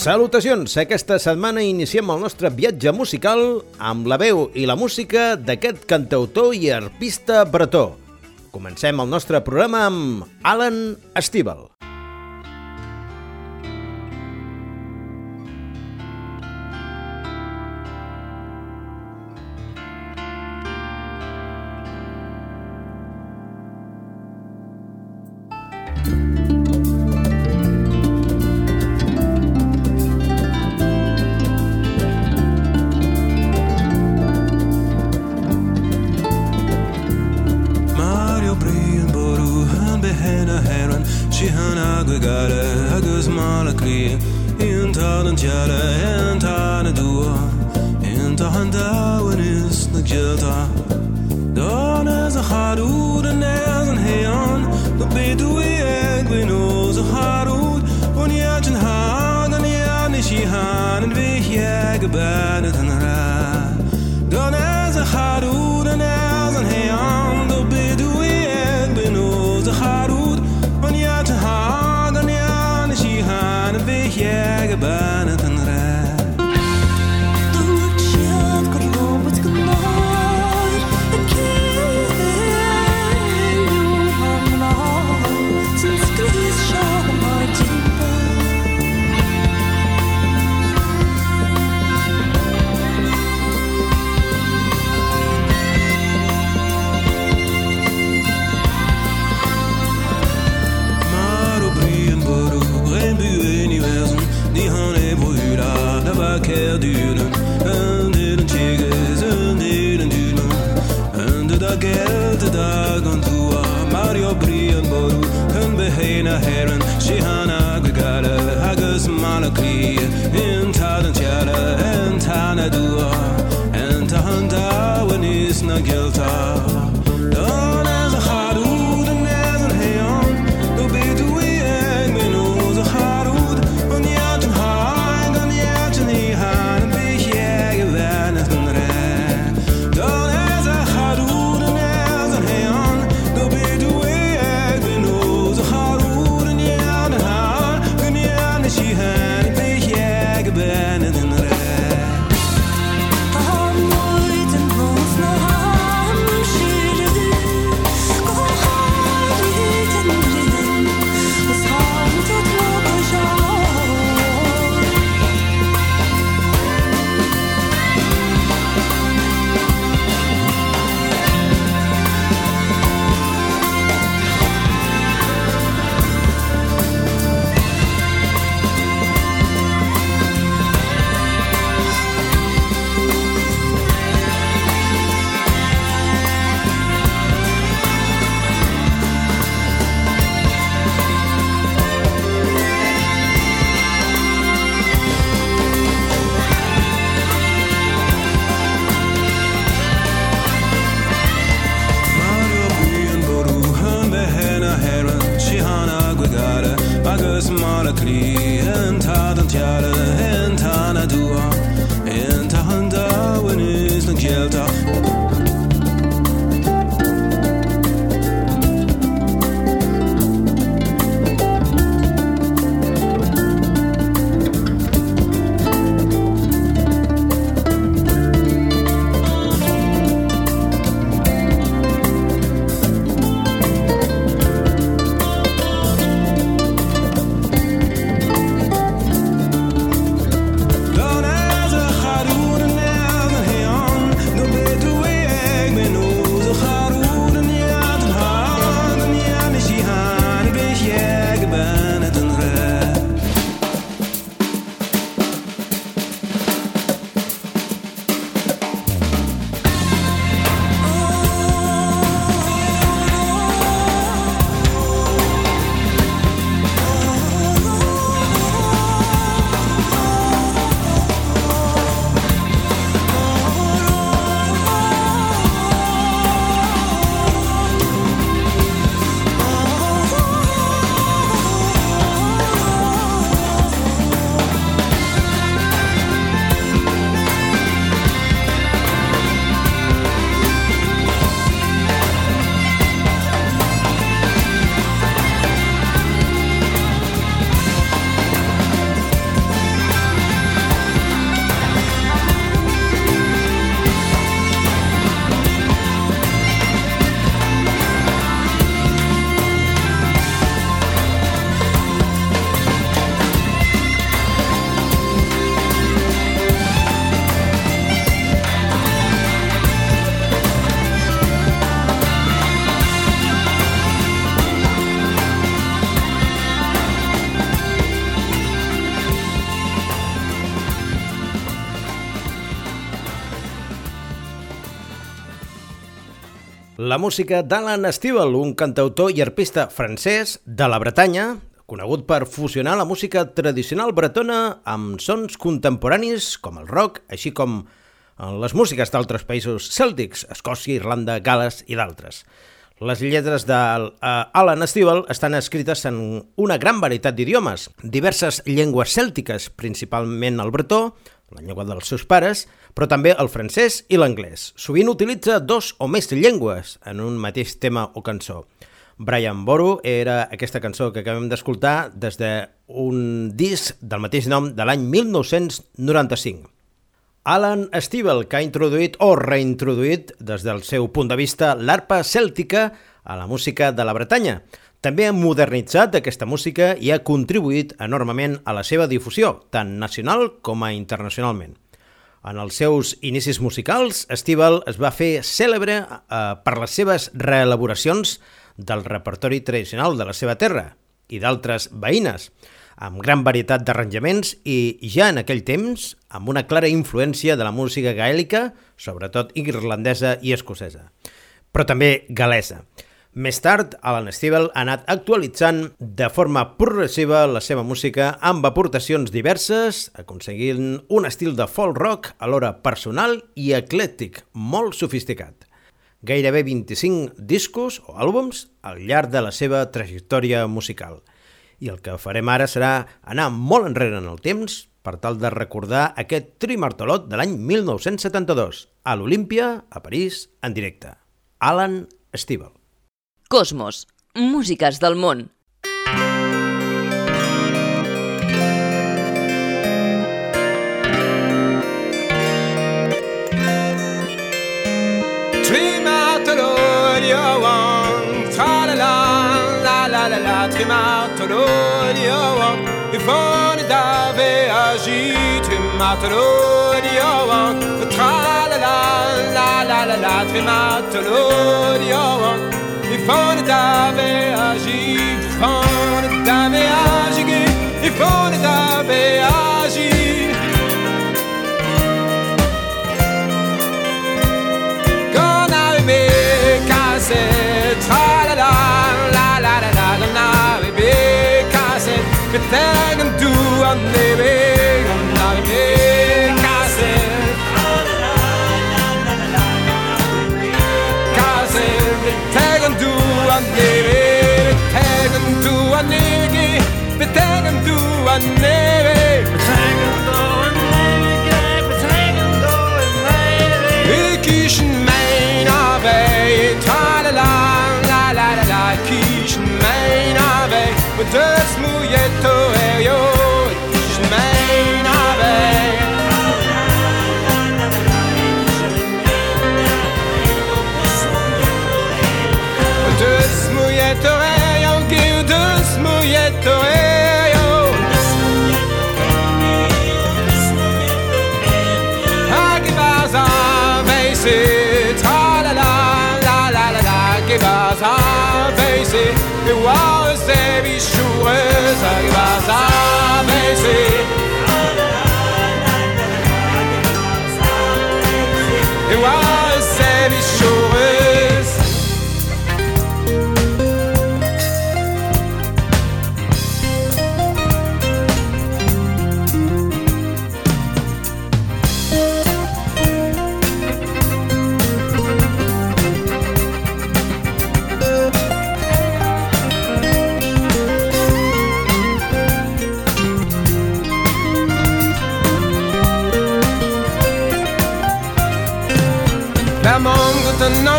Salutacions! Aquesta setmana iniciem el nostre viatge musical amb la veu i la música d'aquest cantautor i arpista bretó. Comencem el nostre programa amb Alan Estíbal. challenge head Música d'Alan Stivell, un cantautor i arpista francès de la Bretanya, conegut per fusionar la música tradicional bretona amb sons contemporanis com el rock, així com les músiques d'altres països cèltics, Escòcia, Irlanda, Gales i d'altres. Les lletres d'Alan Stivell estan escrites en una gran varietat d'idiomes, diverses llengües cèltiques, principalment el bretó, la llengua dels seus pares, però també el francès i l'anglès. Sovint utilitza dos o més llengües en un mateix tema o cançó. Brian Boru era aquesta cançó que acabem d'escoltar des d'un disc del mateix nom de l'any 1995. Alan Stivell, que ha introduït o reintroduït des del seu punt de vista l'arpa cèltica a la música de la Bretanya. També ha modernitzat aquesta música i ha contribuït enormement a la seva difusió, tant nacional com a internacionalment. En els seus inicis musicals, Estival es va fer cèlebre eh, per les seves reelaboracions del repertori tradicional de la seva terra i d'altres veïnes, amb gran varietat d'arranjaments i, ja en aquell temps, amb una clara influència de la música gaèlica, sobretot irlandesa i escocesa, però també galesa. Més tard, Alan Stivell ha anat actualitzant de forma progressiva la seva música amb aportacions diverses, aconseguint un estil de folk rock alhora personal i eclèctic, molt sofisticat. Gairebé 25 discos o àlbums al llarg de la seva trajectòria musical. I el que farem ara serà anar molt enrere en el temps per tal de recordar aquest trimartolot de l'any 1972 a l'Olímpia, a París, en directe. Alan Stivell. Cosmos, músiques del món. Ifrån där vi är Trimatolodion Tra-la-la, la-la-la-la. Trimatolodion ifrån ett AVAG, ifrån ett AVAG, ifrån ett AVAG. Qu'on avait la la la la la la, qu'on avait que t'aimes tout batanganere Kirchen meiner Weg, tale lang, la la la la, Kirchen meiner Weg, und das Mujetto, ey, yo, Kirchen meiner Weg. Das Mujetto, ey,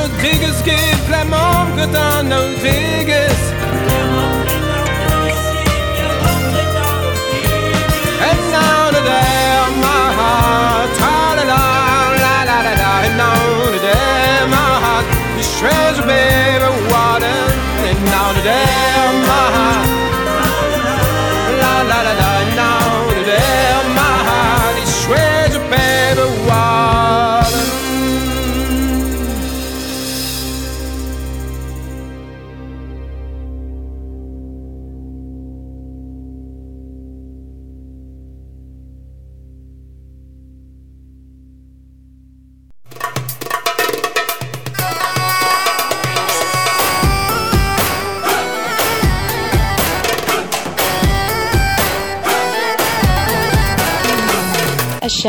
notiges, que pleinement on the biggest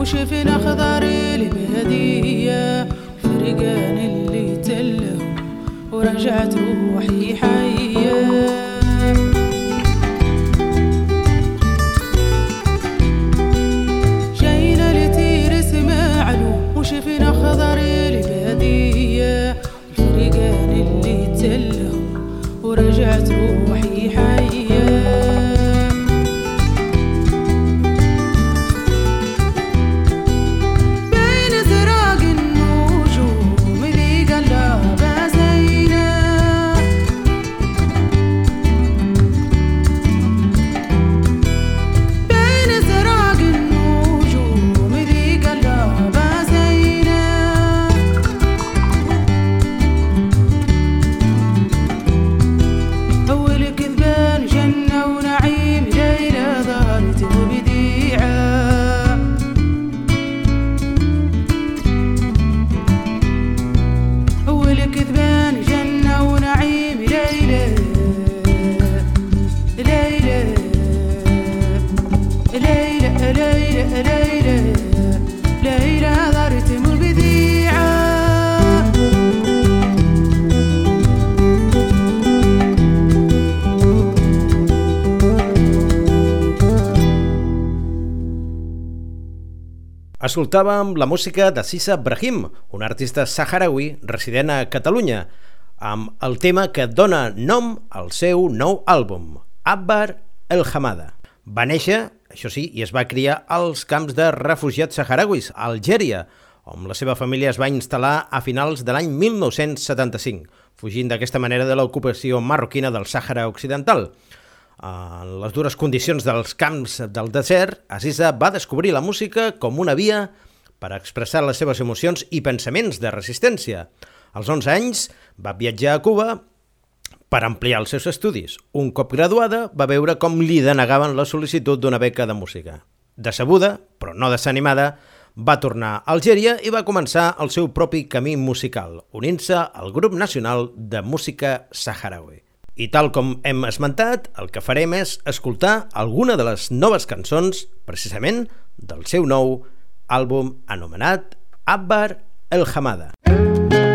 وشفنا خضر البادية فرقان اللي تلهم ورجعت روحي حية. Escoltàvem la música de Sisa Brahim, un artista saharaui resident a Catalunya, amb el tema que dona nom al seu nou àlbum, Abbar El Hamada. Va néixer, això sí, i es va criar als camps de refugiats saharauis, a Algèria, on la seva família es va instal·lar a finals de l'any 1975, fugint d'aquesta manera de l'ocupació marroquina del Sàhara Occidental. En les dures condicions dels camps del desert, Aziza va descobrir la música com una via per expressar les seves emocions i pensaments de resistència. Als 11 anys va viatjar a Cuba per ampliar els seus estudis. Un cop graduada, va veure com li denegaven la sol·licitud d'una beca de música. Decebuda, però no desanimada, va tornar a Algèria i va començar el seu propi camí musical, unint-se al grup nacional de música saharaui. I tal com hem esmentat, el que farem és escoltar alguna de les noves cançons, precisament, del seu nou àlbum anomenat Abbar El Hamada. Mm -hmm.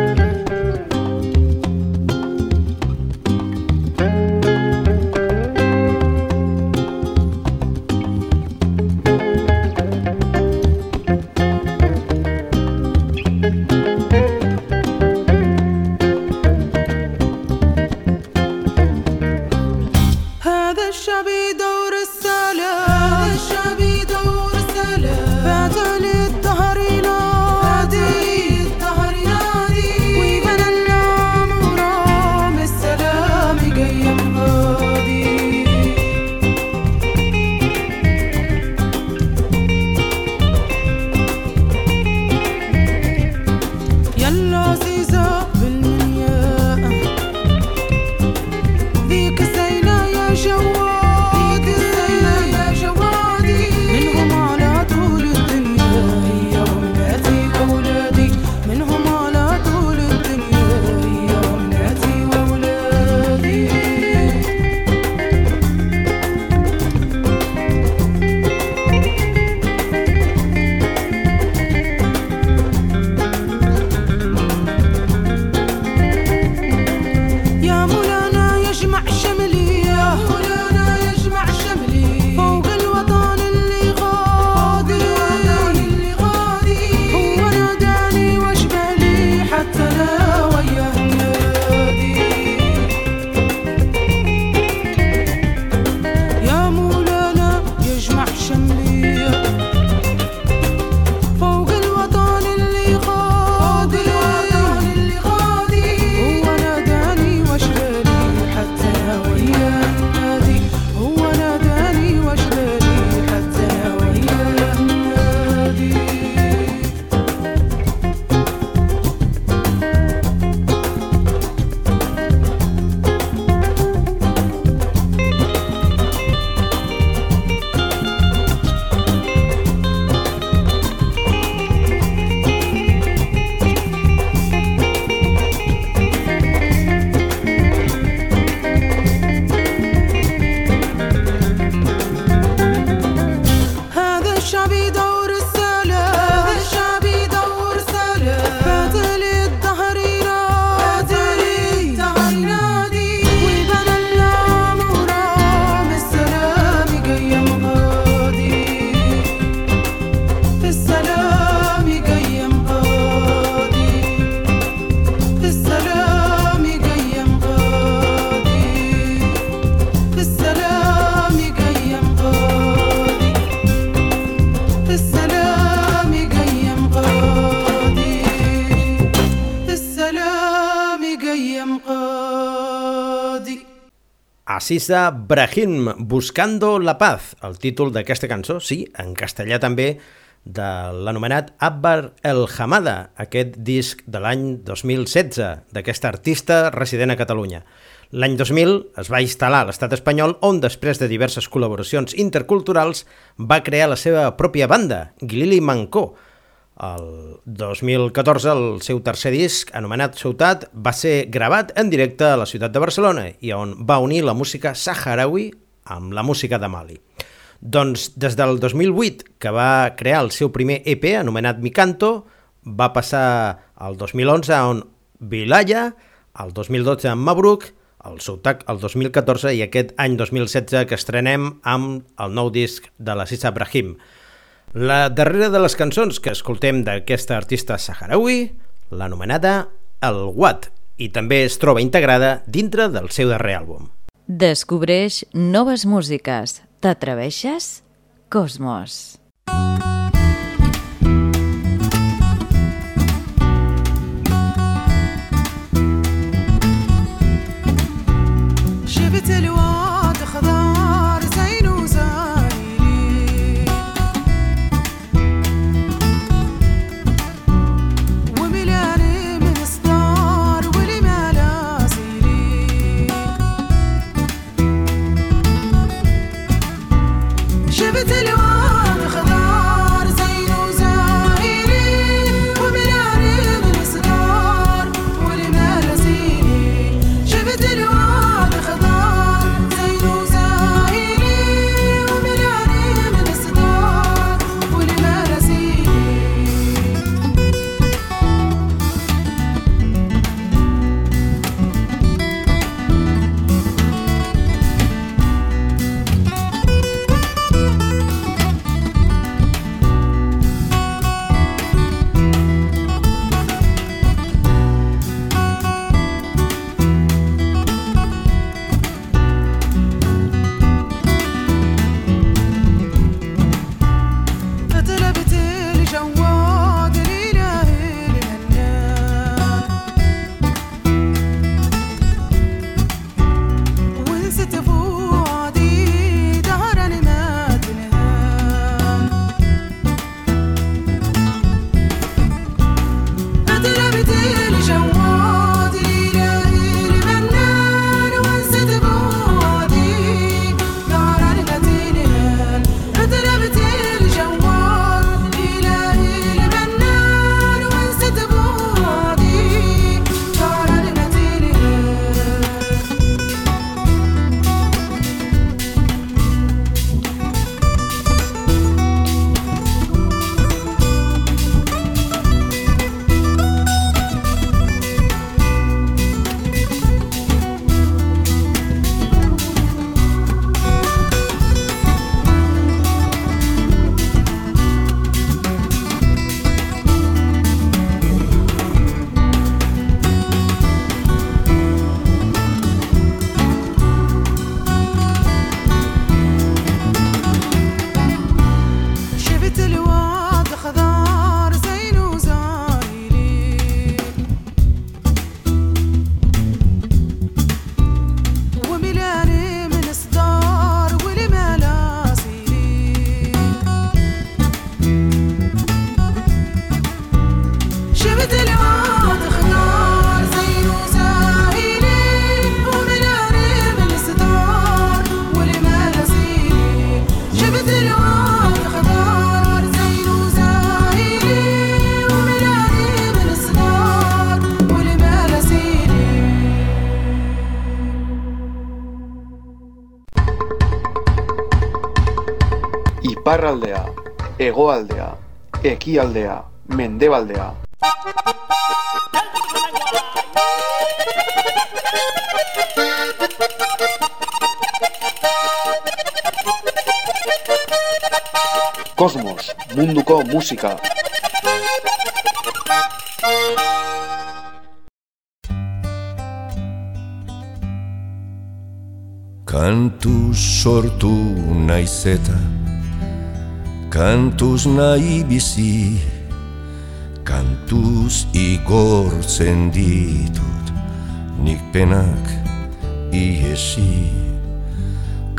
Asisa Brahim, Buscando la Paz, el títol d'aquesta cançó, sí, en castellà també, de l'anomenat Abbar El Hamada, aquest disc de l'any 2016, d'aquest artista resident a Catalunya. L'any 2000 es va instal·lar a l'estat espanyol on, després de diverses col·laboracions interculturals, va crear la seva pròpia banda, Gilili Mancó, el 2014, el seu tercer disc, anomenat Ciutat, va ser gravat en directe a la ciutat de Barcelona i on va unir la música saharaui amb la música de Mali. Doncs des del 2008, que va crear el seu primer EP, anomenat Micanto, va passar al 2011 on Vilaya, el 2012 amb Mabruk, el Soutac el 2014 i aquest any 2016 que estrenem amb el nou disc de la Sissa Brahim. La darrera de les cançons que escoltem d'aquesta artista saharaui, l'anomenada El Wat, i també es troba integrada dintre del seu darrer àlbum. Descobreix noves músiques. T'atreveixes? Cosmos. Cosmos. Ekialdea, mendebaldea. Kosmos, munduko musika. Kantuz sortu naiz eta Kantuz nahi bizi Kantuz igortzen ditut Nik penak iesi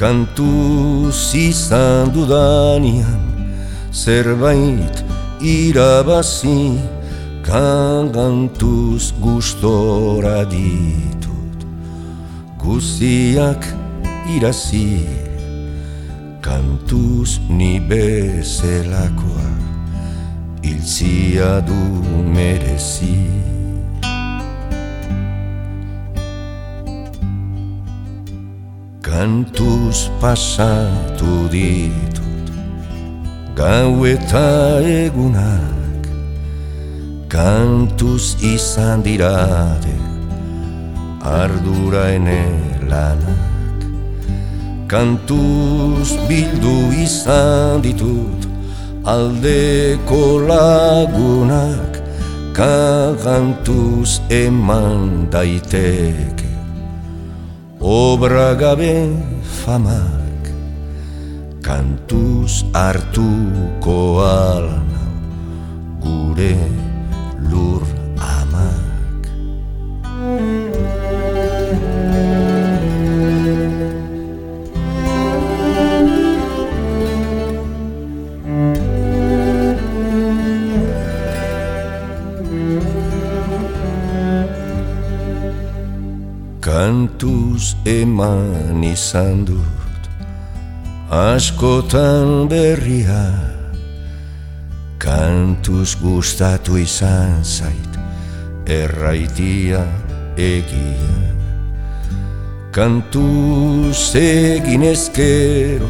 Kantuz izan dudanian Zerbait irabazi Kantuz gustora ditut Guziak irazi Kantuz ni bezelakoa Iltzia du merezi. Kantuz pasatu ditut Gau eta egunak Kantuz izan dirate Ardura ene lanak Kantuz bildu izan ditut Aldeko lagunak Kantuz eman daiteke. Obra gabe famak Kantuz hartuko alnau Gure lur amak Kantuz eman izan dut Askotan berria. Kantuz gustatu izan zait Erraitia egia. Kantuz egin ezkero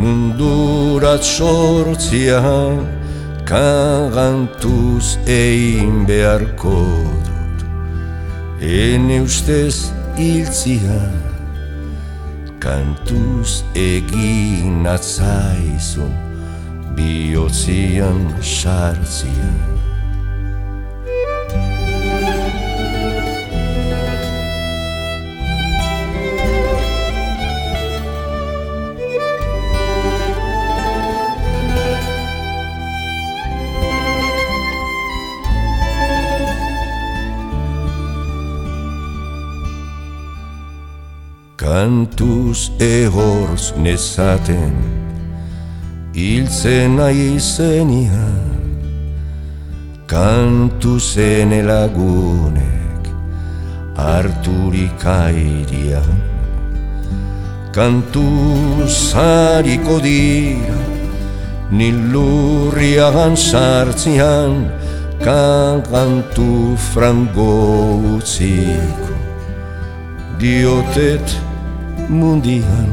Mundurat sortzian Kantuz egin beharko dut Ene ustez hiltzia Kantuz egin atzaizun Biotzian sartzia Kantuz ehorz nezaten Hiltzen nahi zenian. Kantuz ene lagunek Arturik airean Kantuz hariko dira Nilurriagan sartzian Kantu frango utziko. Diotet mundian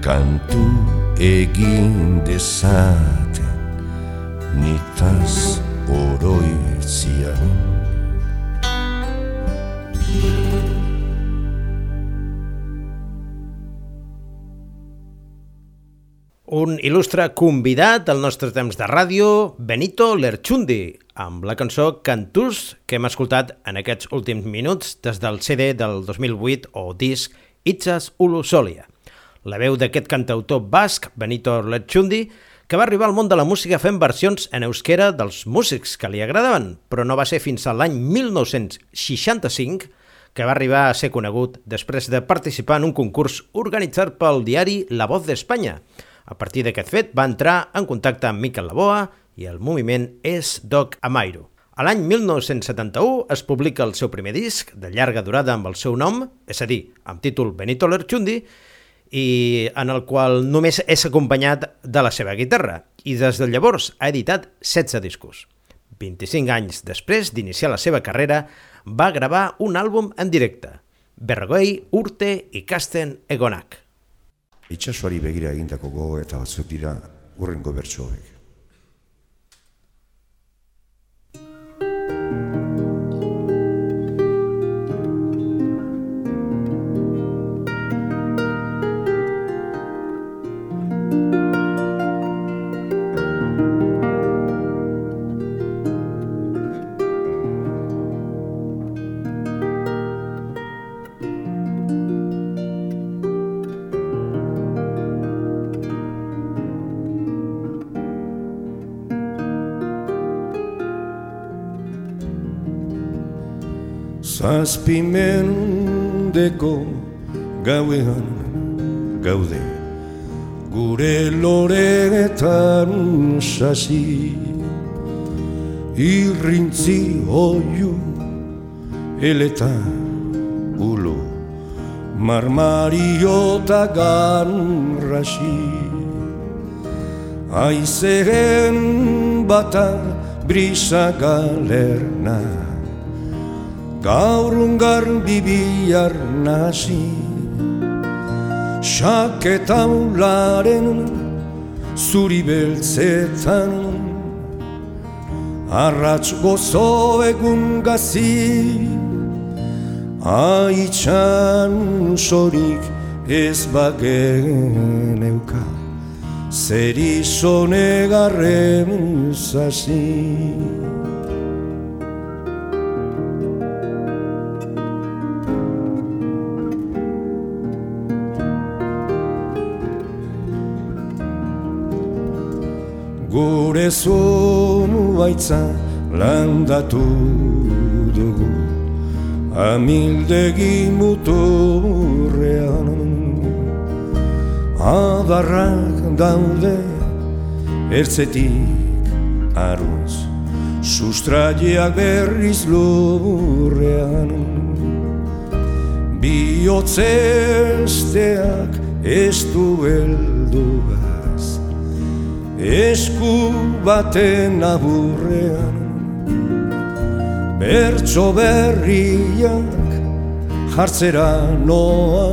kantu egin dezaten nitaz oroitzian. Un il·lustre convidat al nostre temps de ràdio, Benito Lerchundi, amb la cançó Cantús, que hem escoltat en aquests últims minuts des del CD del 2008 o disc Itzas Ulu Solia. La veu d'aquest cantautor basc, Benito Lerchundi, que va arribar al món de la música fent versions en euskera dels músics que li agradaven, però no va ser fins a l'any 1965 que va arribar a ser conegut després de participar en un concurs organitzat pel diari La Voz d'Espanya, a partir d'aquest fet, va entrar en contacte amb Miquel Laboa i el moviment És Doc Amairo. A l'any 1971 es publica el seu primer disc, de llarga durada amb el seu nom, és a dir, amb títol Benito Lerchundi, i en el qual només és acompanyat de la seva guitarra, i des de llavors ha editat 16 discos. 25 anys després d'iniciar la seva carrera, va gravar un àlbum en directe, Bergoi, Urte i Casten Egonak. itxasuari begira egindako gogo eta batzuk dira urrengo bertsoek. Zazpimendeko gauean gaude. Gure loretan sasi Irrintzi oiu eleta ulo. Marmariota ganrasi Aizeren bata brisa galerna gaur ungar bibiar nasi Saketa ularen zuri beltzetan. Arratx gozo egun gazi Aitxan sorik ez bagen euka. Zer izone garren zazi Gure zumu baitza landatu dugu. Amildegi muturrean. Adarrak daude ertzetik aruz Sustraiak berriz lurrean. Biotzesteak ez du helduga esku baten aburrean Bertso berriak jartzera noa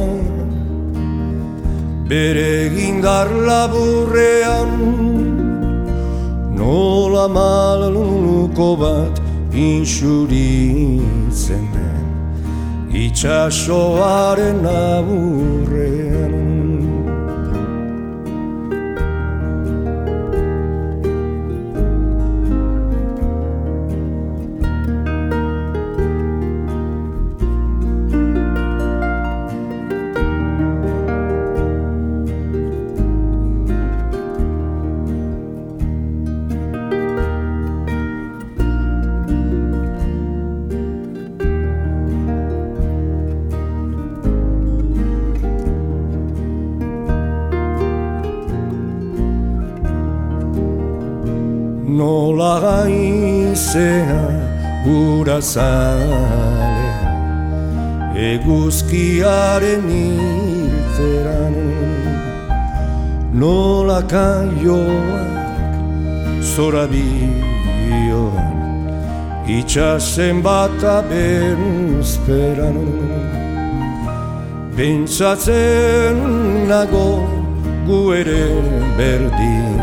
Bere gindar laburrean Nola malaluko bat insuritzen den Itxasoaren aburrean gura zale eguzkiaren irteran nola kaioak zora bioan itxasen bat abentzperan Pentsatzen nago gu ere berdin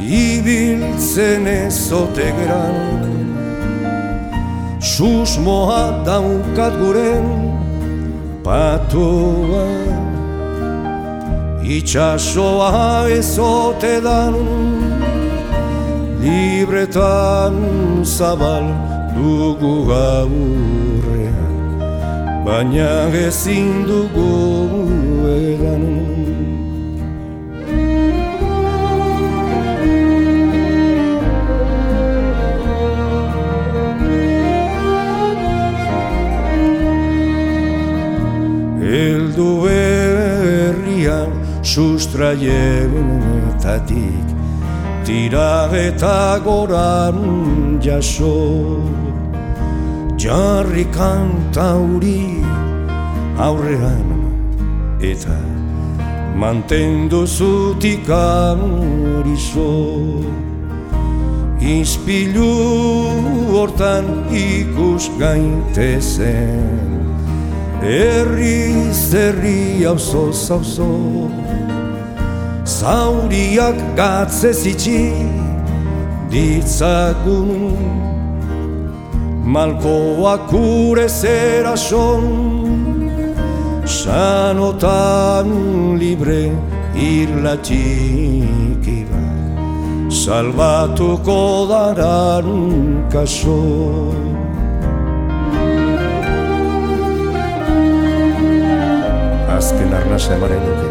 ibiltzen ezote geran Susmoa daukat guren patoa. Itxasoa ezote dan Libretan zabal dugu gaurrean. Baina ezin dugu sustraietatik. Tira eta goran jaso jarri kantauri aurrean eta mantendu zutik amorizo Inspilu hortan ikus gaitezen Herri zerri auzo zauzo. Zauriak gatze zitsi ditzagun. Malkoak ure zera Sanotan libre irlatik iba. Salbatuko daran kaso Azken arnasa emaren nuke.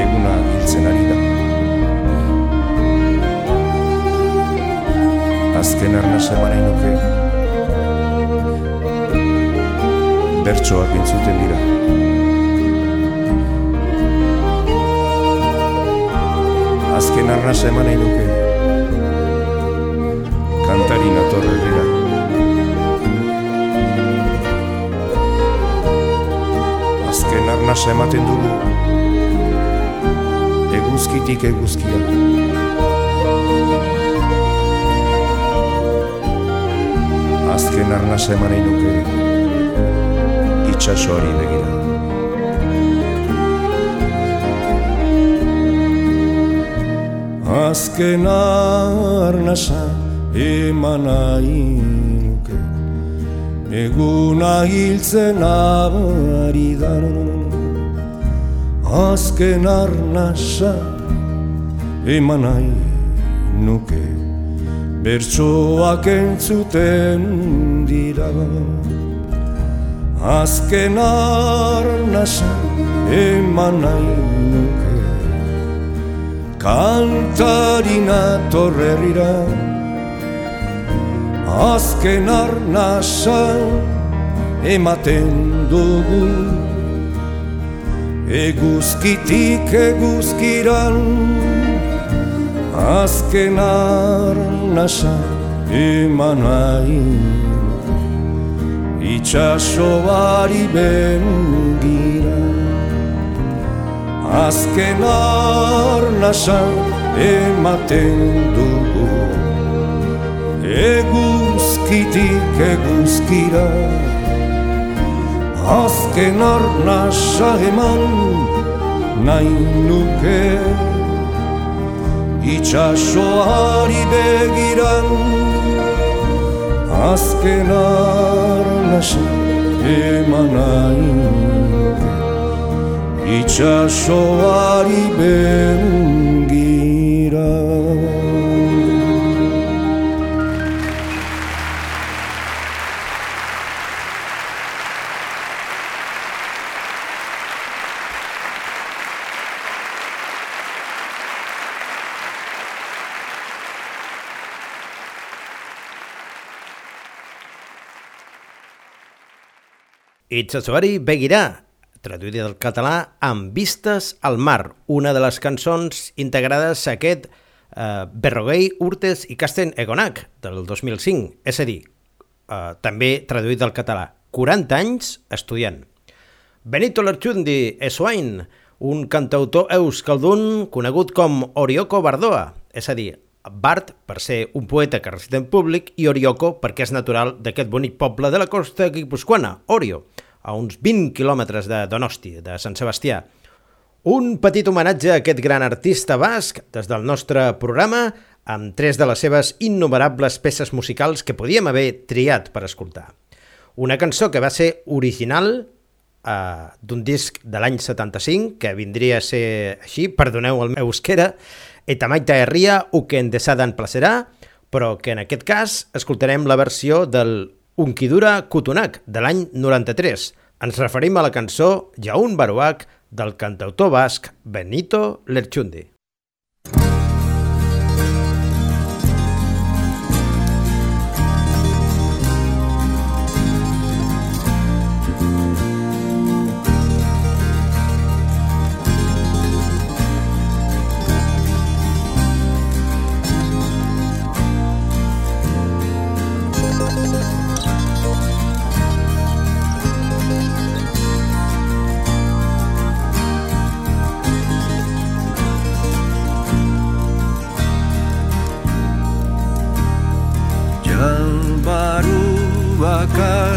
Eguna hiltzen ari da. Azken arnasa emaren nuke. Bertsoak entzuten dira. Azken arnasa eman nahi nuke. Kantari natorre dira arnasa ematen dugu. Eguzkitik eguzkia. Azken arnasa eman nuke. Itxasoari begira. Azken arnasa eman nahi Eguna hiltzen ari da Azken arnasa eman nahi nuke. Bertsoak entzuten dira. Azken arnasa eman nahi nuke. Kantarina torrerira Azken arnasa ematen dugu Eguzkitik eguzkiran Azken arnasa eman nahi. Itxasoari bengira Azken arnasa ematen dugu. Eguzkitik eguzkira Azken arnasa eman nahi nuke Itxasoari begiran Azken arnasa eman nahi nuke itxasoari bengira. Itxasoari Beguirà, traduïda del català amb Vistes al mar, una de les cançons integrades a aquest eh, Berroguei, Urtes i Casten Egonac del 2005, és a dir, eh, també traduït del català, 40 anys estudiant. Benito Lerchundi Eswain, un cantautor euskaldun conegut com Orioko Bardoa, és a dir, Bart per ser un poeta que recita en públic i Orioko perquè és natural d'aquest bonic poble de la costa guipuscoana, Orio, a uns 20 quilòmetres de Donosti, de Sant Sebastià. Un petit homenatge a aquest gran artista basc des del nostre programa amb tres de les seves innumerables peces musicals que podíem haver triat per escoltar. Una cançó que va ser original eh, d'un disc de l'any 75, que vindria a ser així, perdoneu el meu euskera, Etamaita Herria, Uken de Sadan Placerà, però que en aquest cas escoltarem la versió del Unkidura Kutunak, de l'any 93. Ens referim a la cançó Jaun Baruak del cantautor basc Benito Lerchundi. Yang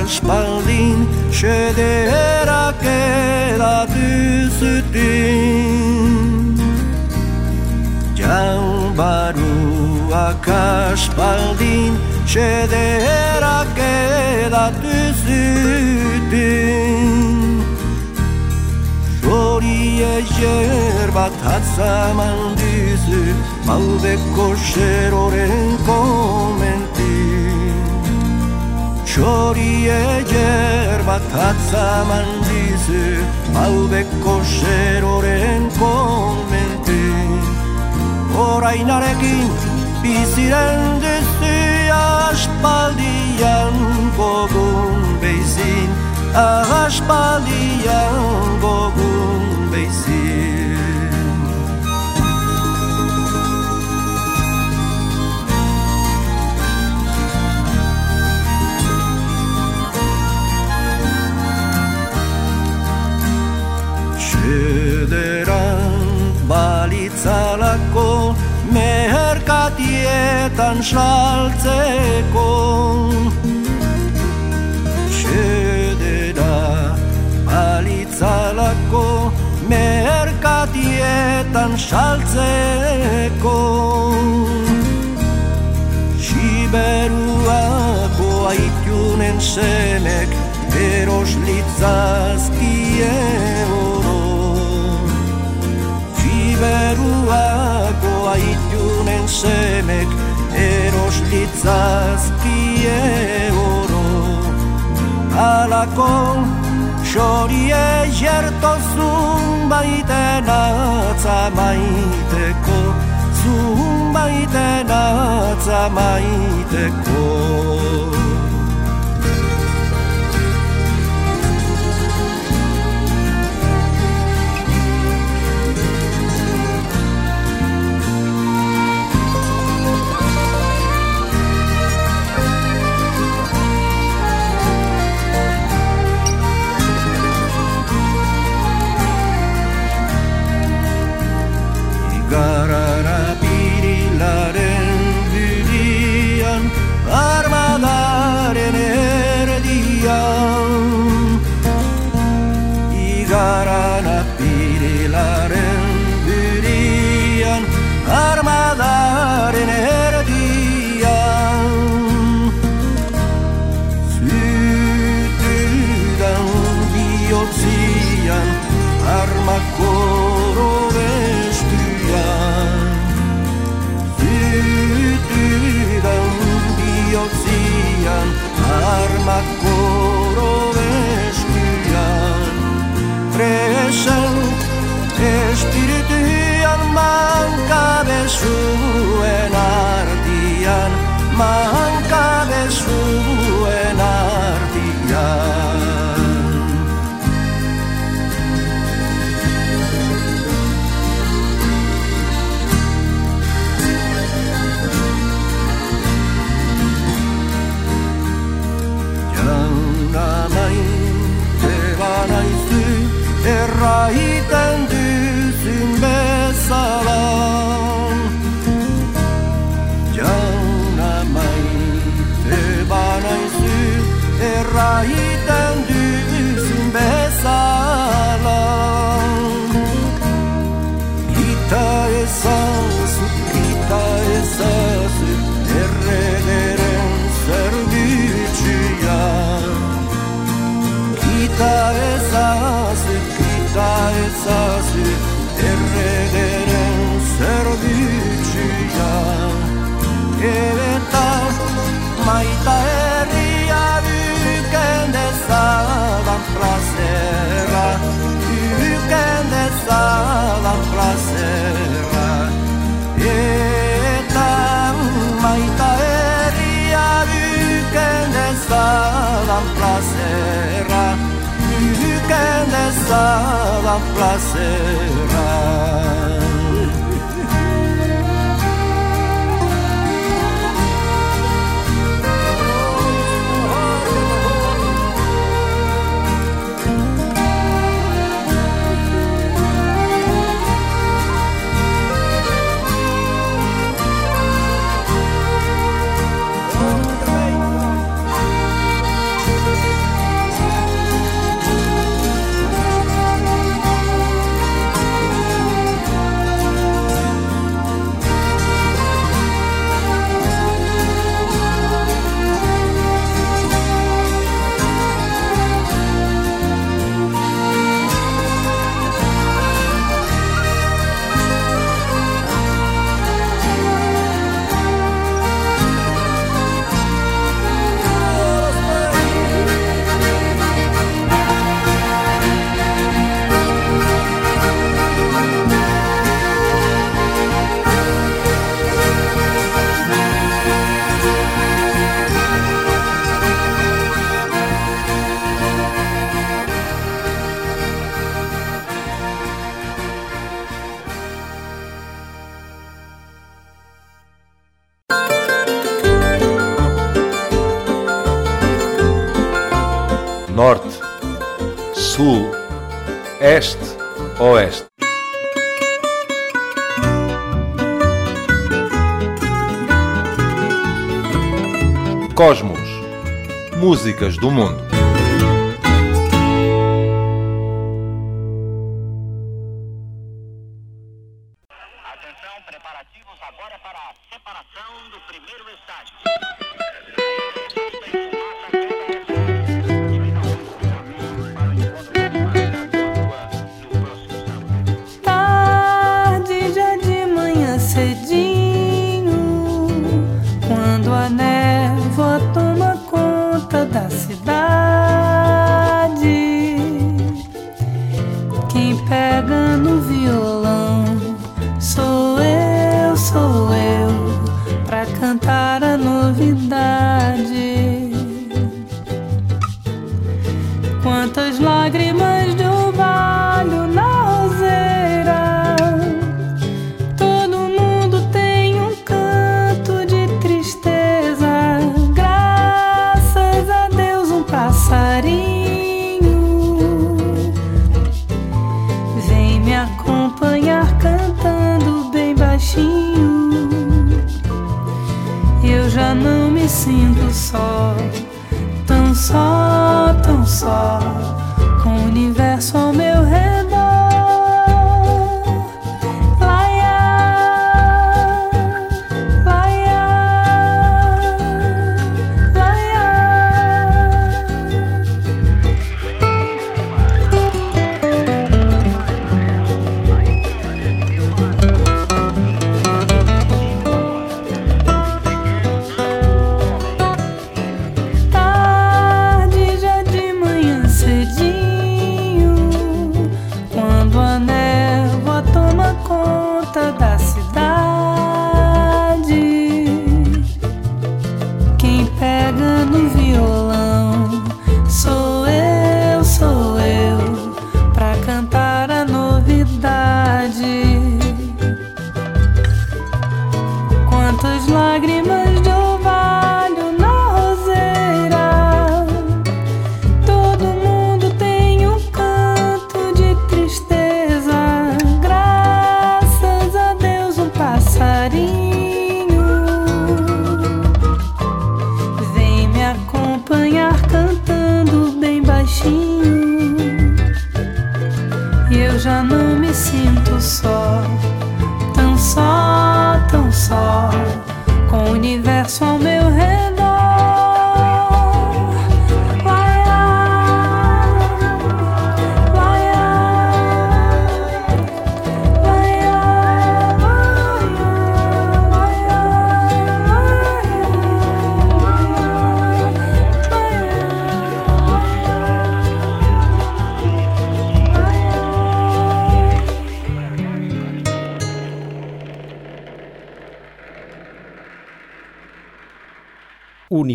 falsch Berlin, schöne Rakela Düsseldin. Can baru akash Berlin, schöne Rakela Düsseldin. Şoriye yerba tatsaman düsü, malbe koşer oren komen Txorie jerba tatza mandizu Baudeko xeroren komente Horainarekin biziren dizu Aspaldian gogun beizin. Aspaldian gogun beizin. Xederan balitzalako Meherkatietan saltzeko. Xedera balitzalako Merkatietan saltzeko. Siberuako aitunen semek Eros litzazkie aitunen semek Eros litzazkie oro Alako xorie jerto zunbaiten atza maiteko Zunbaiten atza maiteko pasada placerá. Cantar a novidade. Quantas lágrimas sinto só, tão só, tão só,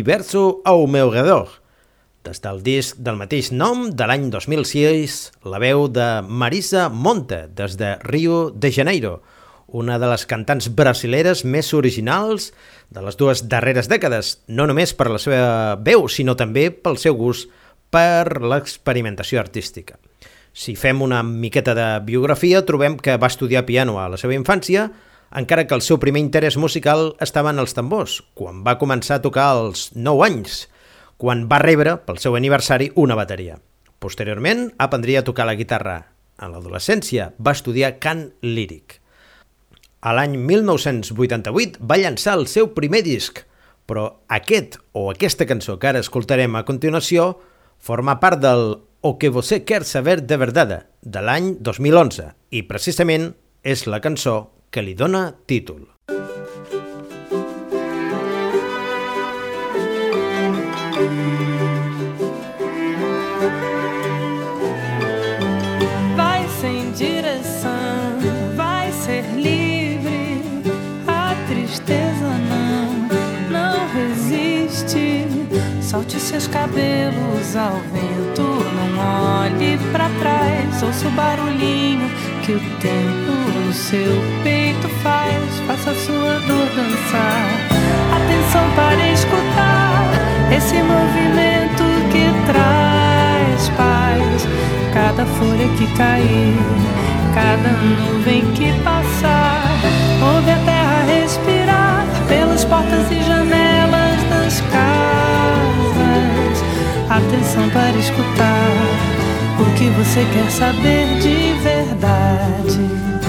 Universo ao meu redor. Des del disc del mateix nom de l'any 2006, la veu de Marisa Monte, des de Rio de Janeiro, una de les cantants brasileres més originals de les dues darreres dècades, no només per la seva veu, sinó també pel seu gust per l'experimentació artística. Si fem una miqueta de biografia, trobem que va estudiar piano a la seva infància, encara que el seu primer interès musical estava en els tambors, quan va començar a tocar als 9 anys, quan va rebre, pel seu aniversari, una bateria. Posteriorment, aprendria a tocar la guitarra. En l'adolescència va estudiar cant líric. A l'any 1988 va llançar el seu primer disc, però aquest o aquesta cançó que ara escoltarem a continuació forma part del O que você quer saber de verdade, de l'any 2011, i precisament és la cançó que li. Vai sem direção, vai ser livre. A tristeza não, não resiste. Solte seus cabelos ao vento, não olhe pra trás. Ouça o barulhinho que o tempo seu peito faz. Faça sua dor dançar. Atenção para escutar esse movimento que traz folha que cair, cada nuvem que passar, ouve a terra respirar pelas portas e janelas das casas. Atenção para escutar o que você quer saber de verdade.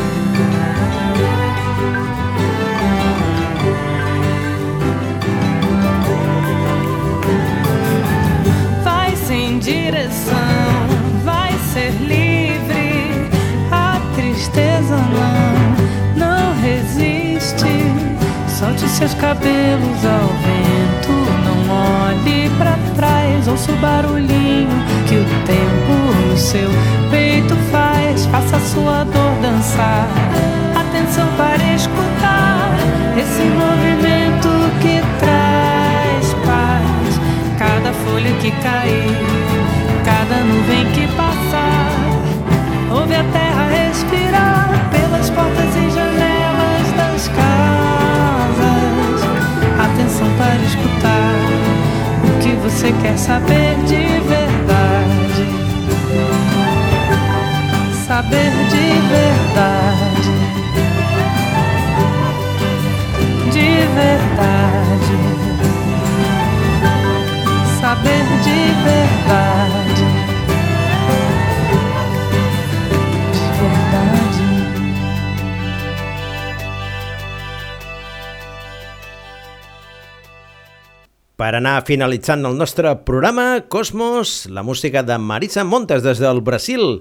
Solte seus cabelos ao vento, não olhe pra trás. Ouça o barulhinho que o tempo no seu peito faz. Faça sua dor dançar. Atenção para escutar esse movimento que traz paz. Cada folha que cair, cada nuvem que passar, ouve a terra respirar Atenção para escutar o que você quer saber de verdade. Saber de verdade. De verdade saber de verdade. Per anar finalitzant el nostre programa, Cosmos, la música de Marisa Montes des del Brasil.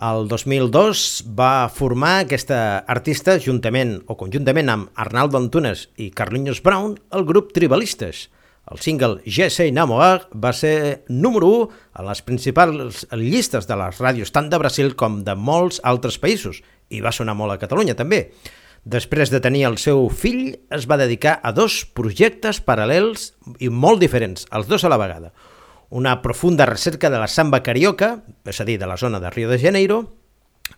El 2002 va formar aquesta artista juntament o conjuntament amb Arnaldo Antunes i Carlinhos Brown el grup Tribalistes. El single Je sei namorar va ser número 1 a les principals llistes de les ràdios tant de Brasil com de molts altres països i va sonar molt a Catalunya també. Després de tenir el seu fill, es va dedicar a dos projectes paral·lels i molt diferents, els dos a la vegada. Una profunda recerca de la samba carioca, és a dir, de la zona de Rio de Janeiro,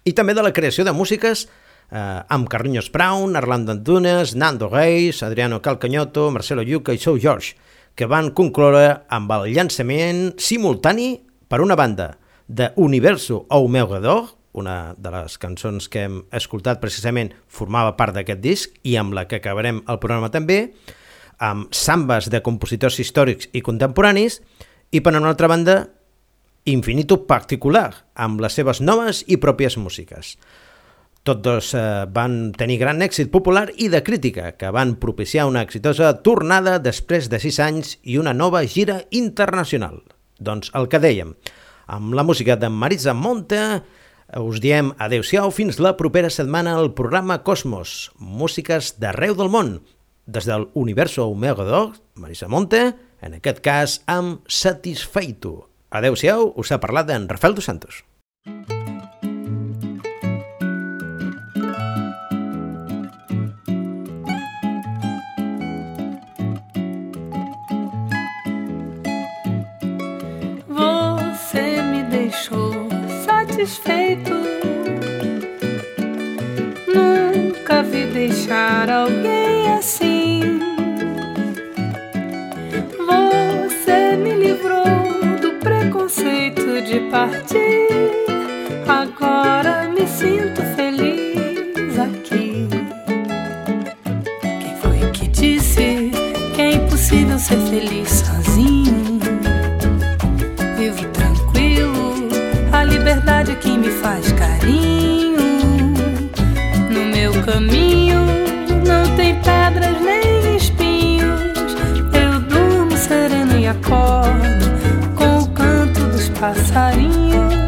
i també de la creació de músiques eh, amb Carlinhos Brown, Arlando Antunes, Nando Reis, Adriano Calcanyoto, Marcelo Yuca i Sou George, que van concloure amb el llançament simultani, per una banda, de Universo ao meu una de les cançons que hem escoltat precisament formava part d'aquest disc i amb la que acabarem el programa també, amb sambes de compositors històrics i contemporanis, i per una altra banda, Infinito Particular, amb les seves noves i pròpies músiques. Tots dos eh, van tenir gran èxit popular i de crítica, que van propiciar una exitosa tornada després de sis anys i una nova gira internacional. Doncs el que dèiem, amb la música de Marisa Monte, us diem adeu-siau fins la propera setmana al programa Cosmos, músiques d'arreu del món, des del Universo Omega Dog, Marisa Monte, en aquest cas amb Satisfeito. Adeu-siau, us ha parlat en Rafael dos Santos. Você satisfeito. Nunca vi deixar alguém assim. Você me livrou do preconceito de partir. Agora me sinto feliz aqui. Quem foi que disse que é impossível ser feliz a liberdade que me faz carinho. No meu caminho não tem pedras nem espinhos. Eu durmo sereno e acordo com o canto dos passarinhos.